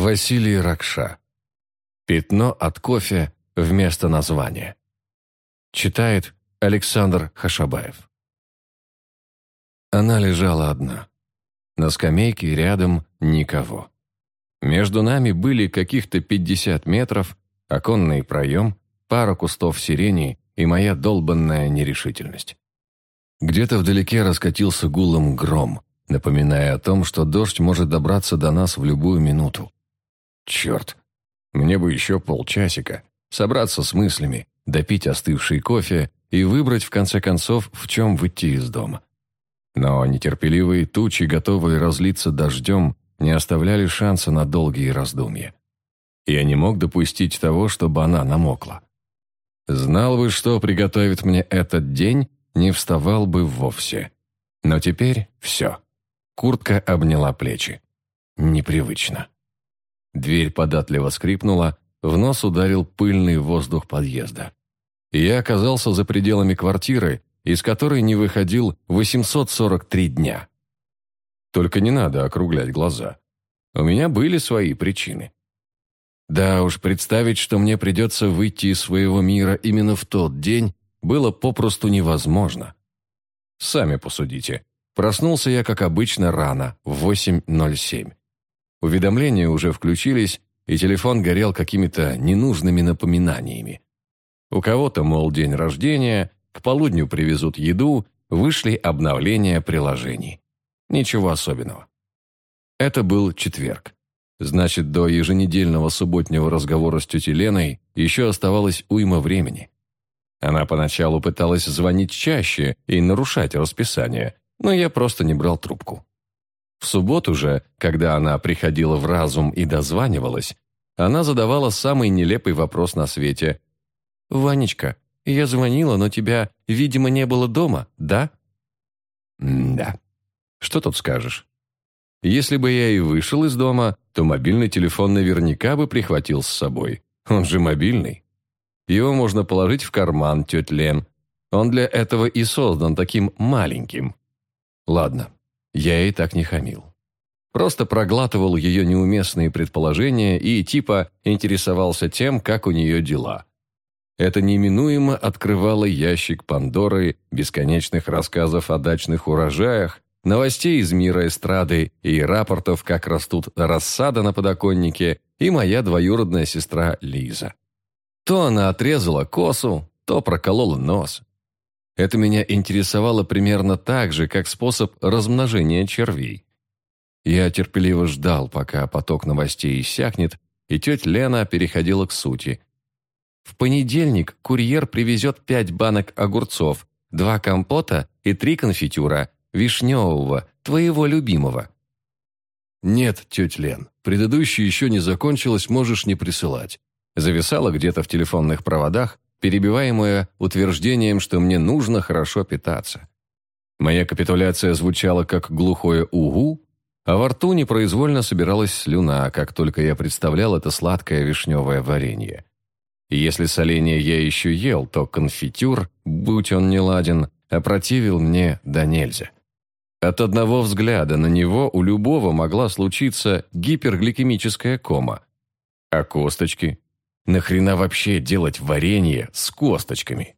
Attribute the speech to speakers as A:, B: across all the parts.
A: Василий Ракша. Пятно от кофе вместо названия. Читает Александр Хашабаев. Она лежала одна. На скамейке рядом никого. Между нами были каких-то 50 метров, оконный проем, пара кустов сирени и моя долбанная нерешительность. Где-то вдалеке раскатился гулом гром, напоминая о том, что дождь может добраться до нас в любую минуту. Черт, мне бы еще полчасика, собраться с мыслями, допить остывший кофе и выбрать, в конце концов, в чем выйти из дома. Но нетерпеливые тучи, готовые разлиться дождем, не оставляли шанса на долгие раздумья. Я не мог допустить того, чтобы она намокла. Знал бы, что приготовит мне этот день, не вставал бы вовсе. Но теперь все. Куртка обняла плечи. Непривычно. Дверь податливо скрипнула, в нос ударил пыльный воздух подъезда. Я оказался за пределами квартиры, из которой не выходил 843 дня. Только не надо округлять глаза. У меня были свои причины. Да уж, представить, что мне придется выйти из своего мира именно в тот день, было попросту невозможно. Сами посудите. Проснулся я, как обычно, рано, в 8.07. Уведомления уже включились, и телефон горел какими-то ненужными напоминаниями. У кого-то, мол, день рождения, к полудню привезут еду, вышли обновления приложений. Ничего особенного. Это был четверг. Значит, до еженедельного субботнего разговора с тетей Леной еще оставалось уйма времени. Она поначалу пыталась звонить чаще и нарушать расписание, но я просто не брал трубку. В субботу же, когда она приходила в разум и дозванивалась, она задавала самый нелепый вопрос на свете. «Ванечка, я звонила, но тебя, видимо, не было дома, да?» «Да. Что тут скажешь?» Если бы я и вышел из дома, то мобильный телефон наверняка бы прихватил с собой. Он же мобильный. Его можно положить в карман, тетя Лен. Он для этого и создан таким маленьким. Ладно, я ей так не хамил. Просто проглатывал ее неуместные предположения и типа интересовался тем, как у нее дела. Это неминуемо открывало ящик Пандоры бесконечных рассказов о дачных урожаях, новостей из мира эстрады и рапортов, как растут рассада на подоконнике, и моя двоюродная сестра Лиза. То она отрезала косу, то проколола нос. Это меня интересовало примерно так же, как способ размножения червей. Я терпеливо ждал, пока поток новостей иссякнет, и тетя Лена переходила к сути. В понедельник курьер привезет пять банок огурцов, два компота и три конфитюра, вишневого, твоего любимого. «Нет, тетя Лен, предыдущая еще не закончилась, можешь не присылать». Зависала где-то в телефонных проводах, перебиваемая утверждением, что мне нужно хорошо питаться. Моя капитуляция звучала как глухое «угу», а во рту непроизвольно собиралась слюна, как только я представлял это сладкое вишневое варенье. И если соленье я еще ел, то конфитюр, будь он не ладен, опротивил мне да нельзя. От одного взгляда на него у любого могла случиться гипергликемическая кома. А косточки? Нахрена вообще делать варенье с косточками?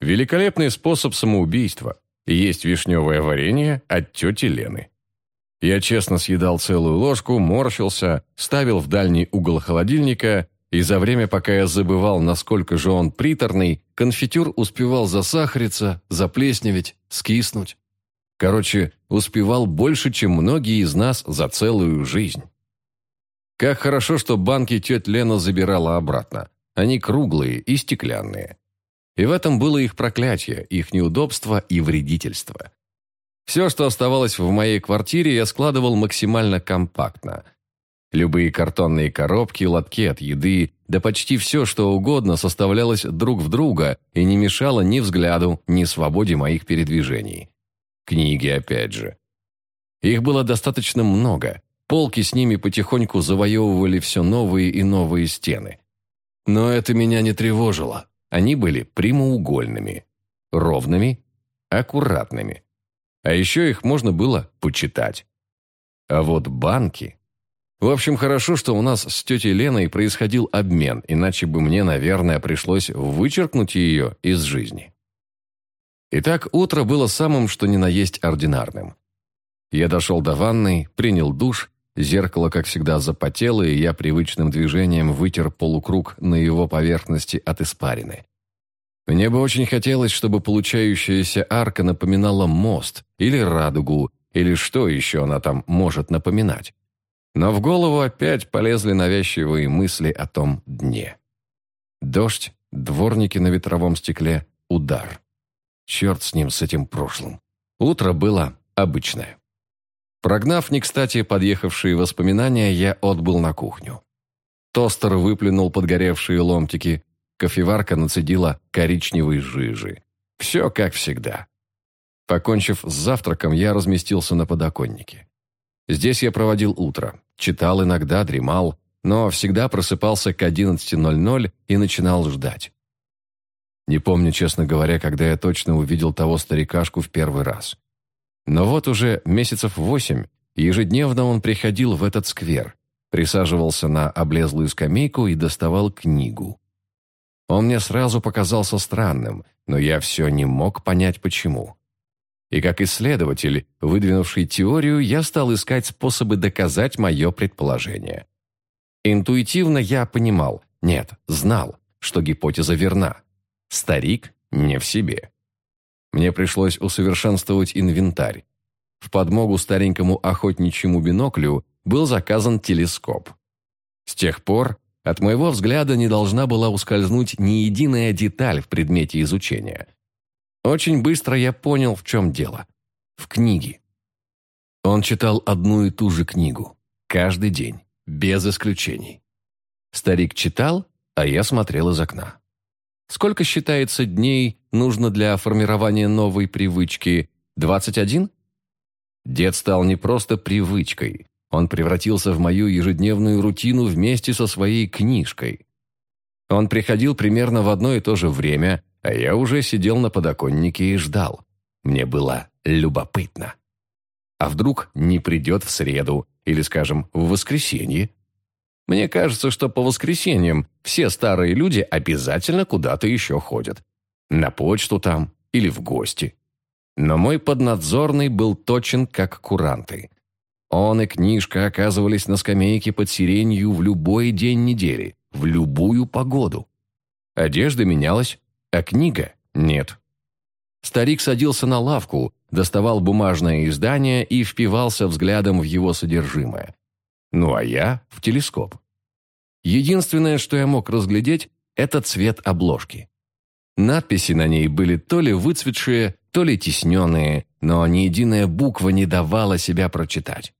A: Великолепный способ самоубийства. Есть вишневое варенье от тети Лены. Я честно съедал целую ложку, морщился, ставил в дальний угол холодильника, и за время, пока я забывал, насколько же он приторный, конфитюр успевал засахариться, заплесневеть, скиснуть. Короче, успевал больше, чем многие из нас за целую жизнь. Как хорошо, что банки тетя Лена забирала обратно. Они круглые и стеклянные. И в этом было их проклятие, их неудобство и вредительство. Все, что оставалось в моей квартире, я складывал максимально компактно. Любые картонные коробки, лотки от еды, да почти все, что угодно, составлялось друг в друга и не мешало ни взгляду, ни свободе моих передвижений. Книги опять же. Их было достаточно много. Полки с ними потихоньку завоевывали все новые и новые стены. Но это меня не тревожило. Они были прямоугольными, ровными, аккуратными. А еще их можно было почитать. А вот банки... В общем, хорошо, что у нас с тетей Леной происходил обмен, иначе бы мне, наверное, пришлось вычеркнуть ее из жизни. Итак, утро было самым, что ни на есть ординарным. Я дошел до ванной, принял душ, зеркало, как всегда, запотело, и я привычным движением вытер полукруг на его поверхности от испарины. Мне бы очень хотелось, чтобы получающаяся арка напоминала мост или радугу, или что еще она там может напоминать. Но в голову опять полезли навязчивые мысли о том дне. Дождь, дворники на ветровом стекле, удар. Черт с ним, с этим прошлым. Утро было обычное. Прогнав не кстати подъехавшие воспоминания, я отбыл на кухню. Тостер выплюнул подгоревшие ломтики, кофеварка нацедила коричневой жижи. Все как всегда. Покончив с завтраком, я разместился на подоконнике. Здесь я проводил утро, читал иногда, дремал, но всегда просыпался к 11.00 и начинал ждать. Не помню, честно говоря, когда я точно увидел того старикашку в первый раз. Но вот уже месяцев восемь ежедневно он приходил в этот сквер, присаживался на облезлую скамейку и доставал книгу. Он мне сразу показался странным, но я все не мог понять, почему. И как исследователь, выдвинувший теорию, я стал искать способы доказать мое предположение. Интуитивно я понимал, нет, знал, что гипотеза верна. Старик не в себе. Мне пришлось усовершенствовать инвентарь. В подмогу старенькому охотничьему биноклю был заказан телескоп. С тех пор от моего взгляда не должна была ускользнуть ни единая деталь в предмете изучения. Очень быстро я понял, в чем дело. В книге. Он читал одну и ту же книгу. Каждый день. Без исключений. Старик читал, а я смотрел из окна. Сколько считается дней нужно для формирования новой привычки? 21? Дед стал не просто привычкой. Он превратился в мою ежедневную рутину вместе со своей книжкой. Он приходил примерно в одно и то же время, а я уже сидел на подоконнике и ждал. Мне было любопытно. А вдруг не придет в среду или, скажем, в воскресенье? Мне кажется, что по воскресеньям все старые люди обязательно куда-то еще ходят. На почту там или в гости. Но мой поднадзорный был точен, как куранты. Он и книжка оказывались на скамейке под сиренью в любой день недели, в любую погоду. Одежда менялась, а книга нет. Старик садился на лавку, доставал бумажное издание и впивался взглядом в его содержимое. Ну а я в телескоп. Единственное, что я мог разглядеть, это цвет обложки. Надписи на ней были то ли выцветшие, то ли тесненные, но ни единая буква не давала себя прочитать.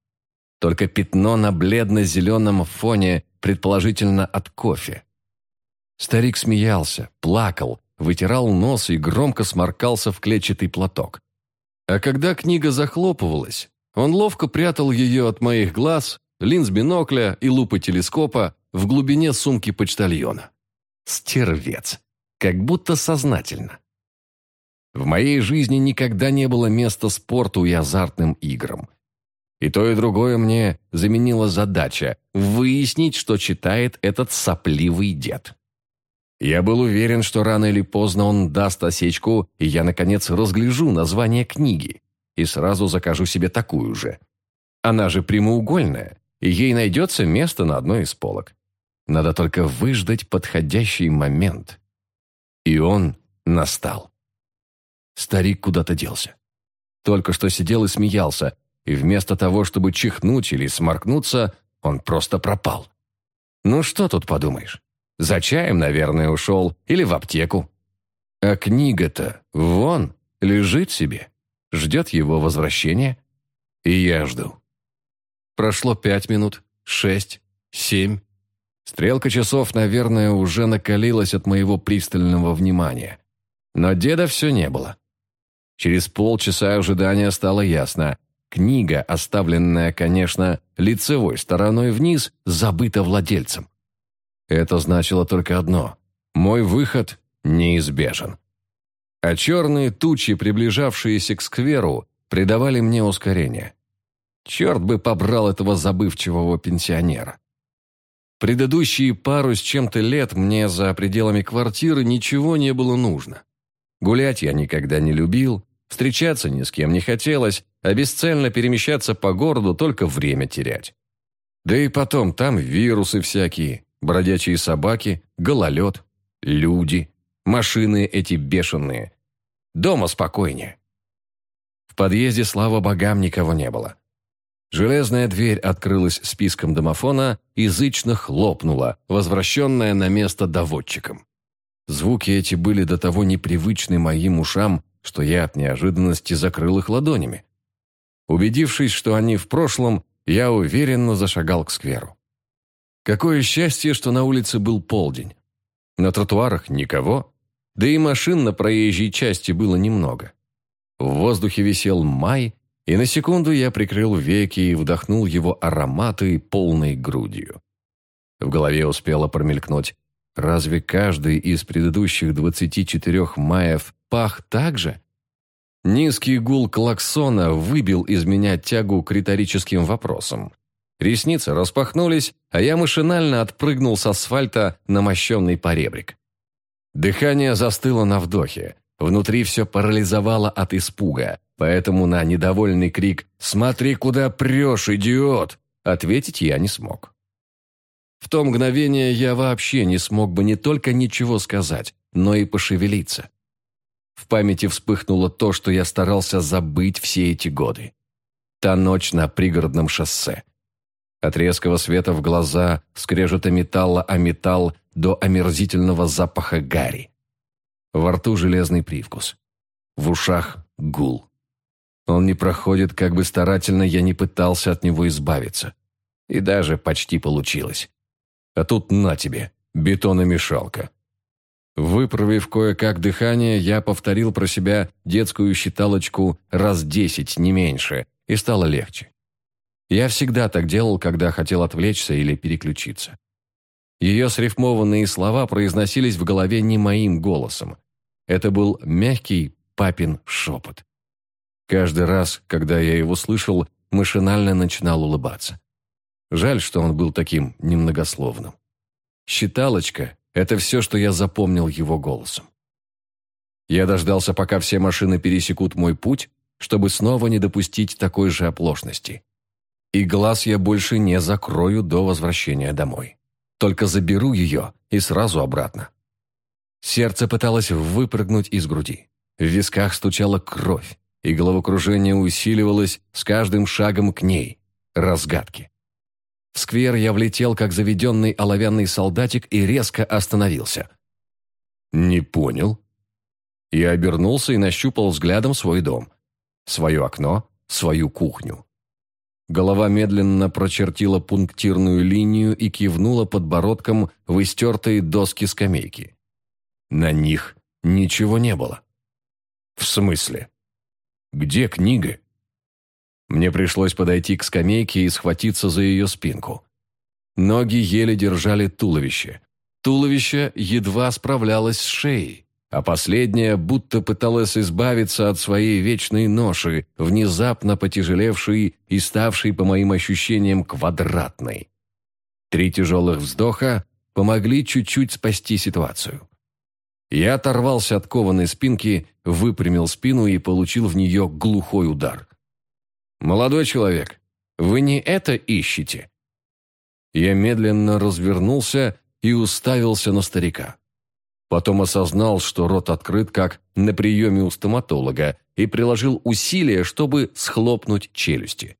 A: Только пятно на бледно-зеленом фоне, предположительно от кофе. Старик смеялся, плакал, вытирал нос и громко сморкался в клетчатый платок. А когда книга захлопывалась, он ловко прятал ее от моих глаз линз бинокля и лупы телескопа в глубине сумки почтальона. Стервец. Как будто сознательно. В моей жизни никогда не было места спорту и азартным играм. И то, и другое мне заменила задача выяснить, что читает этот сопливый дед. Я был уверен, что рано или поздно он даст осечку, и я, наконец, разгляжу название книги и сразу закажу себе такую же. Она же прямоугольная, и ей найдется место на одной из полок. Надо только выждать подходящий момент. И он настал. Старик куда-то делся. Только что сидел и смеялся, и вместо того, чтобы чихнуть или сморкнуться, он просто пропал. Ну что тут подумаешь? За чаем, наверное, ушел, или в аптеку. А книга-то вон, лежит себе, ждет его возвращения, и я жду. Прошло пять минут, шесть, семь. Стрелка часов, наверное, уже накалилась от моего пристального внимания. Но деда все не было. Через полчаса ожидания стало ясно. Книга, оставленная, конечно, лицевой стороной вниз, забыта владельцем. Это значило только одно. Мой выход неизбежен. А черные тучи, приближавшиеся к скверу, придавали мне ускорение. Черт бы побрал этого забывчивого пенсионера. Предыдущие пару с чем-то лет мне за пределами квартиры ничего не было нужно. Гулять я никогда не любил, встречаться ни с кем не хотелось, а бесцельно перемещаться по городу только время терять. Да и потом там вирусы всякие, бродячие собаки, гололед, люди, машины эти бешеные. Дома спокойнее. В подъезде, слава богам, никого не было. Железная дверь открылась списком домофона и хлопнула, возвращенная на место доводчиком. Звуки эти были до того непривычны моим ушам, что я от неожиданности закрыл их ладонями. Убедившись, что они в прошлом, я уверенно зашагал к скверу. Какое счастье, что на улице был полдень. На тротуарах никого, да и машин на проезжей части было немного. В воздухе висел май, и на секунду я прикрыл веки и вдохнул его ароматы полной грудью. В голове успело промелькнуть. Разве каждый из предыдущих 24 маев пах так же? Низкий гул клаксона выбил из меня тягу к риторическим вопросам. Ресницы распахнулись, а я машинально отпрыгнул с асфальта на мощенный поребрик. Дыхание застыло на вдохе. Внутри все парализовало от испуга, поэтому на недовольный крик «Смотри, куда прешь, идиот!» ответить я не смог. В то мгновение я вообще не смог бы не только ничего сказать, но и пошевелиться. В памяти вспыхнуло то, что я старался забыть все эти годы. Та ночь на пригородном шоссе. От резкого света в глаза, скрежета металла о металл до омерзительного запаха гари. Во рту железный привкус. В ушах гул. Он не проходит, как бы старательно я не пытался от него избавиться. И даже почти получилось. А тут на тебе, бетономешалка. Выправив кое-как дыхание, я повторил про себя детскую считалочку раз десять, не меньше, и стало легче. Я всегда так делал, когда хотел отвлечься или переключиться. Ее срифмованные слова произносились в голове не моим голосом. Это был мягкий папин шепот. Каждый раз, когда я его слышал, машинально начинал улыбаться. Жаль, что он был таким немногословным. Считалочка – это все, что я запомнил его голосом. Я дождался, пока все машины пересекут мой путь, чтобы снова не допустить такой же оплошности. И глаз я больше не закрою до возвращения домой. Только заберу ее и сразу обратно. Сердце пыталось выпрыгнуть из груди. В висках стучала кровь, и головокружение усиливалось с каждым шагом к ней, разгадки. В сквер я влетел, как заведенный оловянный солдатик, и резко остановился. «Не понял». Я обернулся и нащупал взглядом свой дом. Свое окно, свою кухню. Голова медленно прочертила пунктирную линию и кивнула подбородком в истертые доски скамейки. На них ничего не было. «В смысле? Где книга?» Мне пришлось подойти к скамейке и схватиться за ее спинку. Ноги еле держали туловище. Туловище едва справлялось с шеей, а последняя будто пыталась избавиться от своей вечной ноши, внезапно потяжелевшей и ставшей, по моим ощущениям, квадратной. Три тяжелых вздоха помогли чуть-чуть спасти ситуацию. Я оторвался от кованой спинки, выпрямил спину и получил в нее глухой удар. «Молодой человек, вы не это ищете?» Я медленно развернулся и уставился на старика. Потом осознал, что рот открыт, как на приеме у стоматолога, и приложил усилия, чтобы схлопнуть челюсти.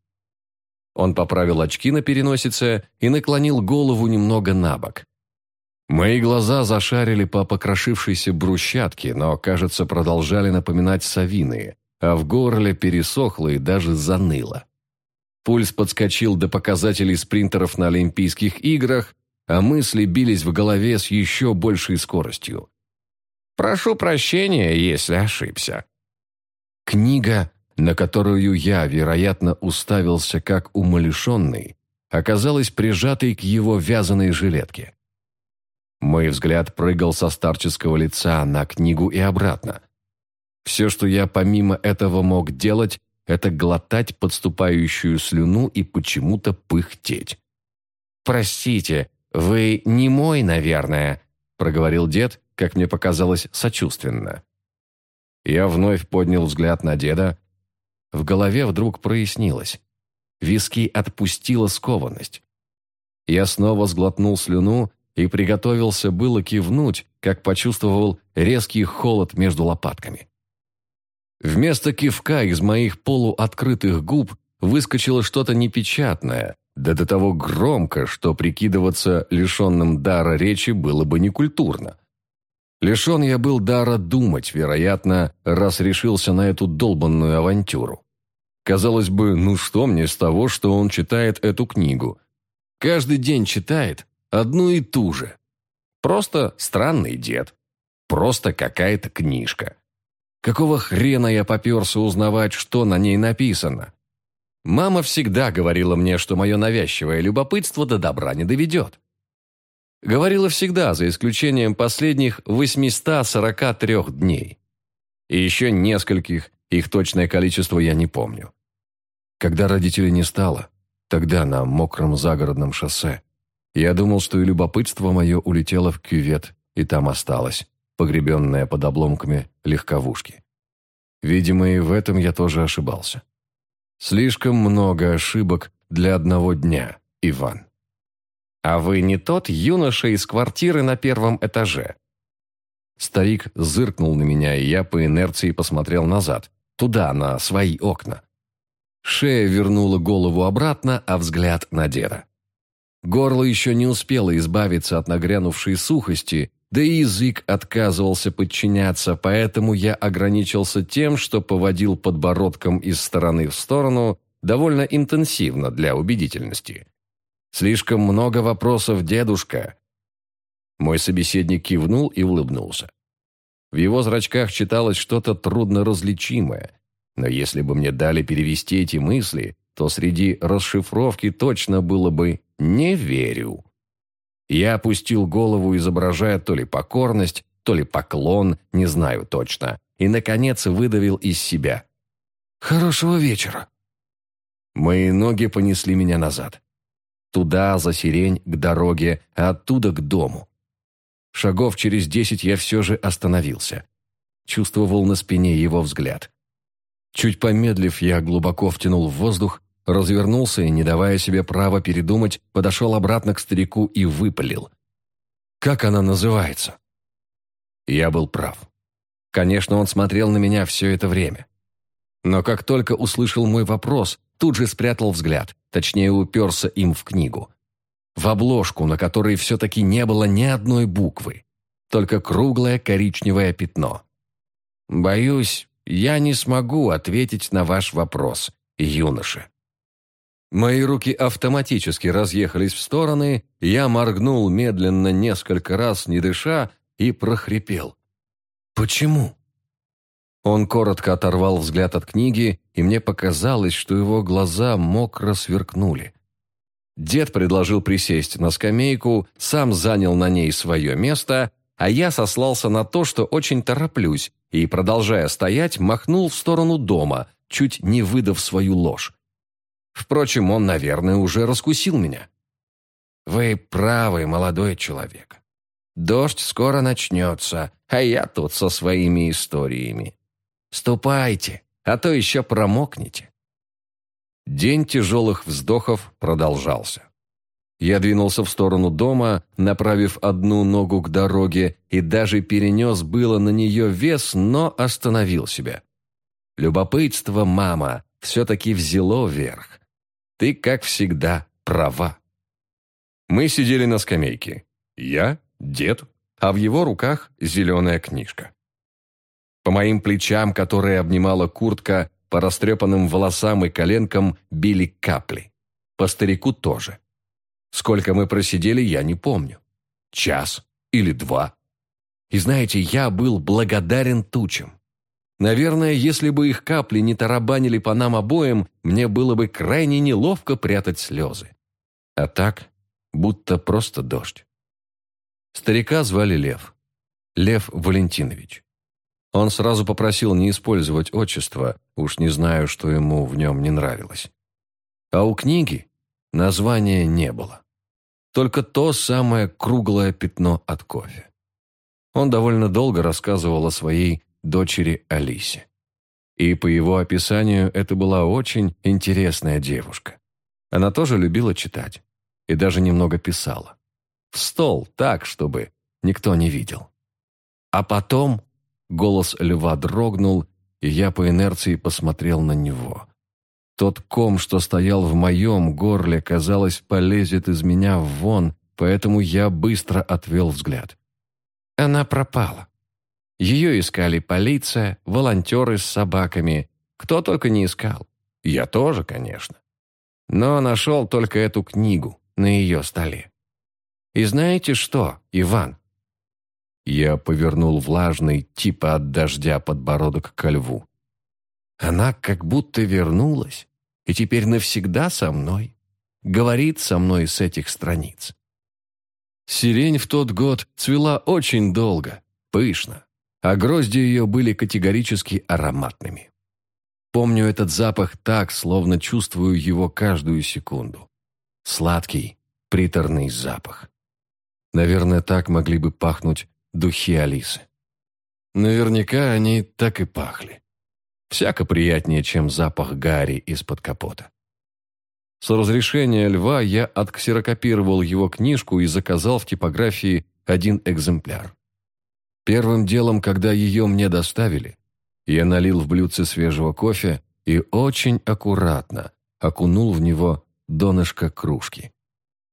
A: Он поправил очки на переносице и наклонил голову немного на бок. Мои глаза зашарили по покрошившейся брусчатке, но, кажется, продолжали напоминать совиные, а в горле пересохло и даже заныло. Пульс подскочил до показателей спринтеров на Олимпийских играх, а мысли бились в голове с еще большей скоростью. «Прошу прощения, если ошибся». Книга, на которую я, вероятно, уставился как умалишенный, оказалась прижатой к его вязаной жилетке. Мой взгляд прыгал со старческого лица на книгу и обратно. Все, что я помимо этого мог делать, это глотать подступающую слюну и почему-то пыхтеть.
B: «Простите, вы не мой, наверное», – проговорил дед, как мне показалось, сочувственно.
A: Я вновь поднял взгляд на деда. В голове вдруг прояснилось. Виски отпустила скованность. Я снова сглотнул слюну и приготовился было кивнуть, как почувствовал резкий холод между лопатками. Вместо кивка из моих полуоткрытых губ выскочило что-то непечатное, да до того громко, что прикидываться лишенным дара речи было бы некультурно. Лишен я был дара думать, вероятно, раз решился на эту долбанную авантюру. Казалось бы, ну что мне с того, что он читает эту книгу? Каждый день читает одну и ту же. Просто странный дед. Просто какая-то книжка. Какого хрена я поперся узнавать, что на ней написано? Мама всегда говорила мне, что мое навязчивое любопытство до добра не доведет. Говорила всегда, за исключением последних 843 дней. И еще нескольких, их точное количество я не помню. Когда родителей не стало, тогда на мокром загородном шоссе, я думал, что и любопытство мое улетело в кювет, и там осталось, погребенное под обломками легковушки. Видимо, и в этом я тоже ошибался. Слишком много ошибок для одного дня, Иван.
B: «А вы не тот юноша из квартиры на первом этаже?»
A: Старик зыркнул на меня, и я по инерции посмотрел назад, туда, на свои окна. Шея вернула голову обратно, а взгляд на деда. Горло еще не успело избавиться от нагрянувшей сухости, да и язык отказывался подчиняться, поэтому я ограничился тем, что поводил подбородком из стороны в сторону довольно интенсивно для убедительности. Слишком много вопросов, дедушка». Мой собеседник кивнул и улыбнулся. В его зрачках читалось что-то трудноразличимое, но если бы мне дали перевести эти мысли, то среди расшифровки точно было бы «не верю». Я опустил голову, изображая то ли покорность, то ли поклон, не знаю точно, и, наконец, выдавил из себя. «Хорошего вечера». Мои ноги понесли меня назад. Туда, за сирень, к дороге, а оттуда к дому. Шагов через десять я все же остановился. Чувствовал на спине его взгляд. Чуть помедлив, я глубоко втянул в воздух, развернулся и, не давая себе права передумать, подошел обратно к старику и выпалил. «Как она называется?» Я был прав. Конечно, он смотрел на меня все это время. Но как только услышал мой вопрос, тут же спрятал взгляд, точнее уперся им в книгу. В обложку, на которой все-таки не было ни одной буквы, только круглое коричневое пятно. «Боюсь, я не смогу ответить на ваш вопрос, юноша». Мои руки автоматически разъехались в стороны, я моргнул медленно несколько раз, не дыша, и прохрипел. «Почему?» Он коротко оторвал взгляд от книги, и мне показалось, что его глаза мокро сверкнули. Дед предложил присесть на скамейку, сам занял на ней свое место, а я сослался на то, что очень тороплюсь, и, продолжая стоять, махнул в сторону дома, чуть не выдав свою ложь. Впрочем, он, наверное, уже раскусил меня. «Вы правый, молодой человек. Дождь скоро начнется, а я тут со своими историями. Ступайте, а то еще промокнете». День тяжелых вздохов продолжался. Я двинулся в сторону дома, направив одну ногу к дороге и даже перенес было на нее вес, но остановил себя. Любопытство, мама, все-таки взяло верх. Ты, как всегда, права. Мы сидели на скамейке. Я, дед, а в его руках зеленая книжка. По моим плечам, которые обнимала куртка, по растрепанным волосам и коленкам били капли. По старику тоже. Сколько мы просидели, я не помню. Час или два. И знаете, я был благодарен тучам. Наверное, если бы их капли не тарабанили по нам обоим, мне было бы крайне неловко прятать слезы. А так, будто просто дождь. Старика звали Лев. Лев Валентинович. Он сразу попросил не использовать отчество, уж не знаю, что ему в нем не нравилось. А у книги названия не было. Только то самое круглое пятно от кофе. Он довольно долго рассказывал о своей дочери Алисе. И по его описанию это была очень интересная девушка. Она тоже любила читать и даже немного писала. В стол, так, чтобы никто не видел. А потом голос льва дрогнул, и я по инерции посмотрел на него. Тот ком, что стоял в моем горле, казалось, полезет из меня вон, поэтому я быстро отвел взгляд. Она пропала. Ее искали полиция, волонтеры с собаками, кто только не искал. Я тоже, конечно. Но нашел только эту книгу на ее столе. И знаете что, Иван? Я повернул влажный, типа от дождя, подбородок ко льву. Она как будто вернулась, и теперь навсегда со мной. Говорит со мной с этих страниц. Сирень в тот год цвела очень долго, пышно, а грозди ее были категорически ароматными. Помню этот запах так, словно чувствую его каждую секунду. Сладкий, приторный запах. Наверное, так могли бы пахнуть духи Алисы. Наверняка они так и пахли. Всяко приятнее, чем запах Гарри из-под капота. С разрешения льва я отксерокопировал его книжку и заказал в типографии один экземпляр. Первым делом, когда ее мне доставили, я налил в блюдце свежего кофе и очень аккуратно окунул в него донышко кружки.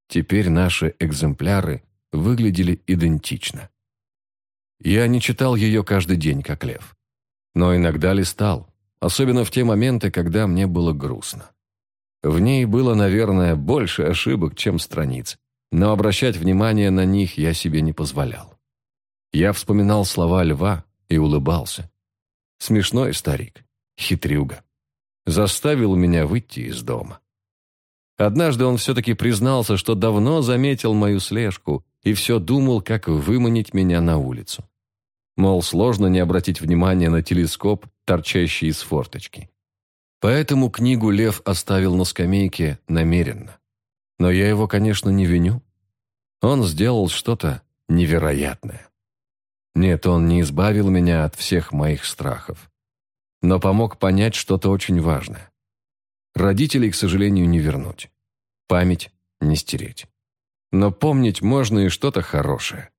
A: Теперь наши экземпляры выглядели идентично. Я не читал ее каждый день, как лев. Но иногда листал, особенно в те моменты, когда мне было грустно. В ней было, наверное, больше ошибок, чем страниц, но обращать внимание на них я себе не позволял. Я вспоминал слова льва и улыбался. Смешной старик, хитрюга. Заставил меня выйти из дома. Однажды он все-таки признался, что давно заметил мою слежку и все думал, как выманить меня на улицу. Мол, сложно не обратить внимания на телескоп, торчащий из форточки. Поэтому книгу Лев оставил на скамейке намеренно. Но я его, конечно, не виню. Он сделал что-то невероятное. Нет, он не избавил меня от всех моих страхов. Но помог понять что-то очень важное. Родителей, к сожалению, не вернуть. Память не стереть. Но помнить можно и что-то хорошее.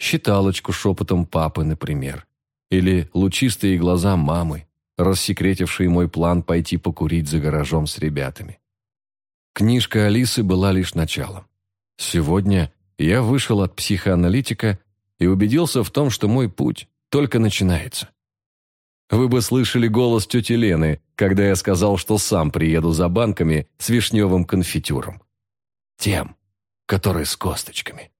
A: Считалочку шепотом папы, например. Или лучистые глаза мамы, рассекретивший мой план пойти покурить за гаражом с ребятами. Книжка Алисы была лишь началом. Сегодня я вышел от психоаналитика и убедился в том, что мой путь только начинается. Вы бы слышали голос тети Лены, когда я сказал, что сам приеду за банками с вишневым конфитюром. Тем, который с косточками.